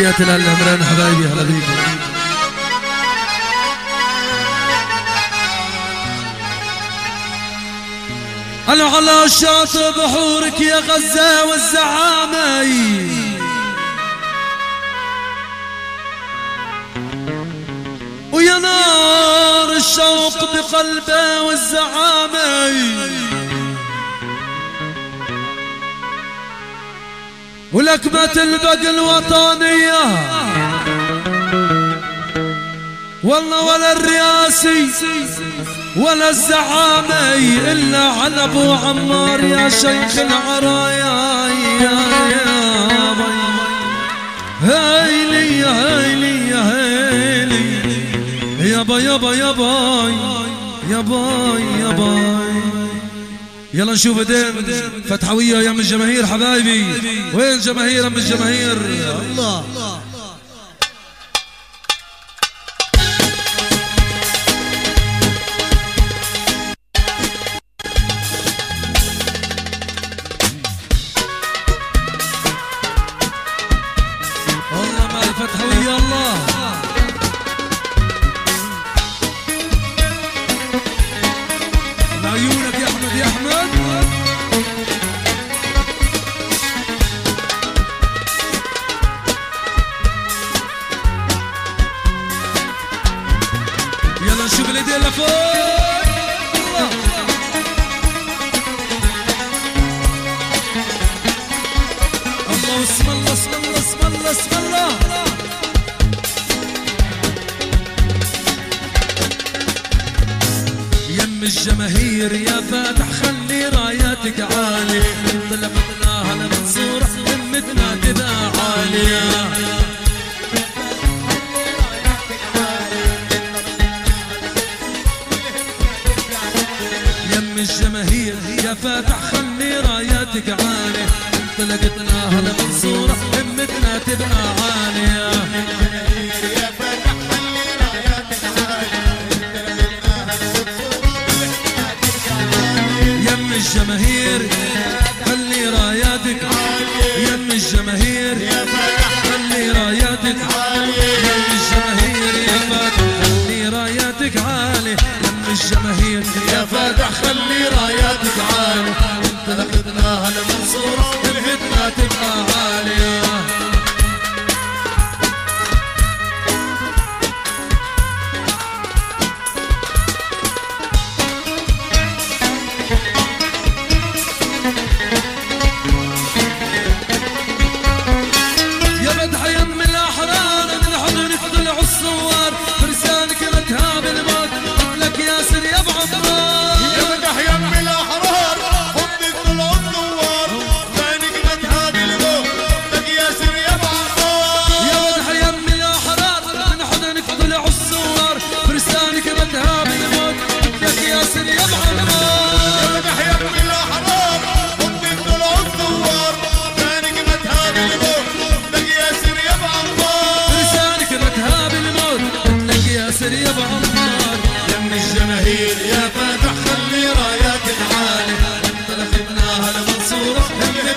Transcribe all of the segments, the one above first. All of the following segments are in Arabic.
تحياتي للأمرين حبايبي هلا بيكم أنا على شاطئ بحورك يا غزة والزعامة. ويا نار الشوق بقلبه والزعامة. ولكمة البقى الوطنية. والله ولا الرياسي ولا الزعامة إلا على أبو عمار يا شيخ العرايا. يا يا هيلي يا هيلي. يا هيلي يابا يابا يابا يابا يابا يلا نشوف دين فتحوية يا من الجماهير حبايبي. وين جماهير من الجماهير؟ الله. اسم الله اسم الله اسم الله اسم الله يم الجماهير يا فاتح خلي راياتك عالي طلبتنا هلا منصور همتنا تبقى عالية. يم الجماهير يا فاتح خلي راياتك عالي طلقتنا هلا منصور همتنا تبقى عالية. يم الجماهير خلي راياتك يم الجماهير خلي راياتك يم الجماهير يا فاتح خلي راياتك عالي يم الجماهير يا فاتح خلي راياتك عالي انطلقتنا هلا منصور همتنا تبقى عالية.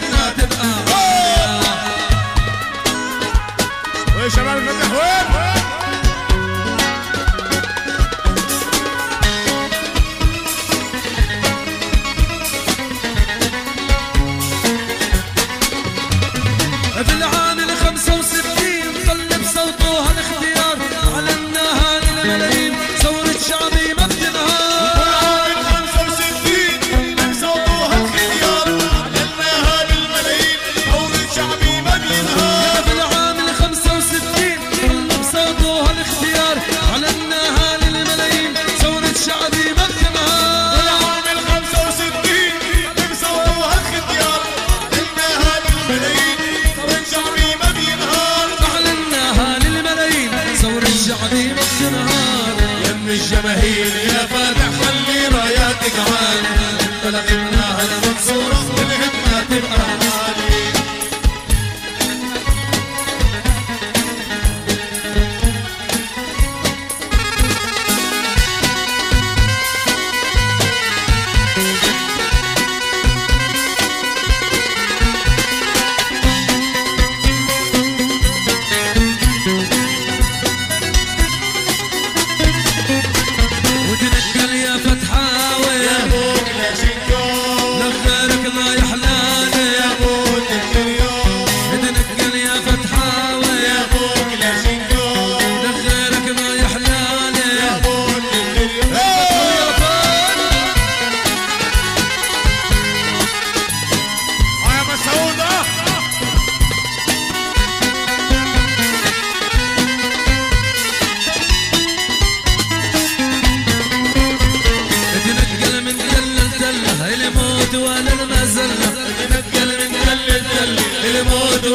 بلادنا تبقى يا شباب الفتح وين؟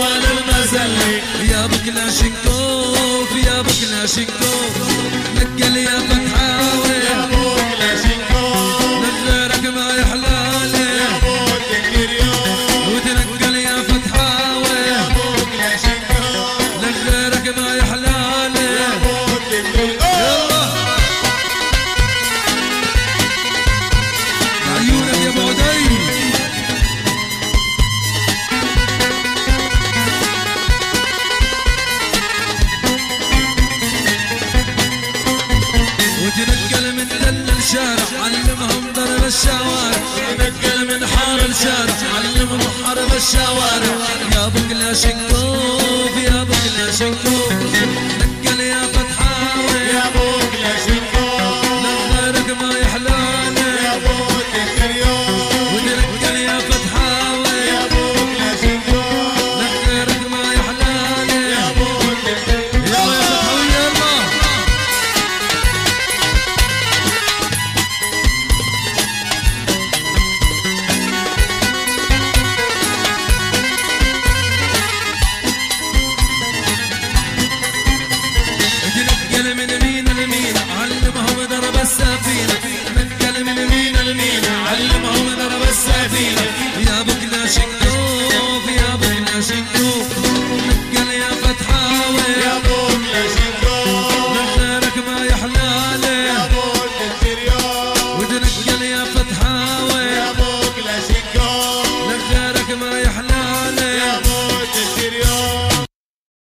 على المزلة يا بكلاشينكوف يا بكلاشينكوف نقل يا فتحاوي. الشوارع. ينقل من حار الشارع. علم محارب الشوارع. يا بقلا شقوق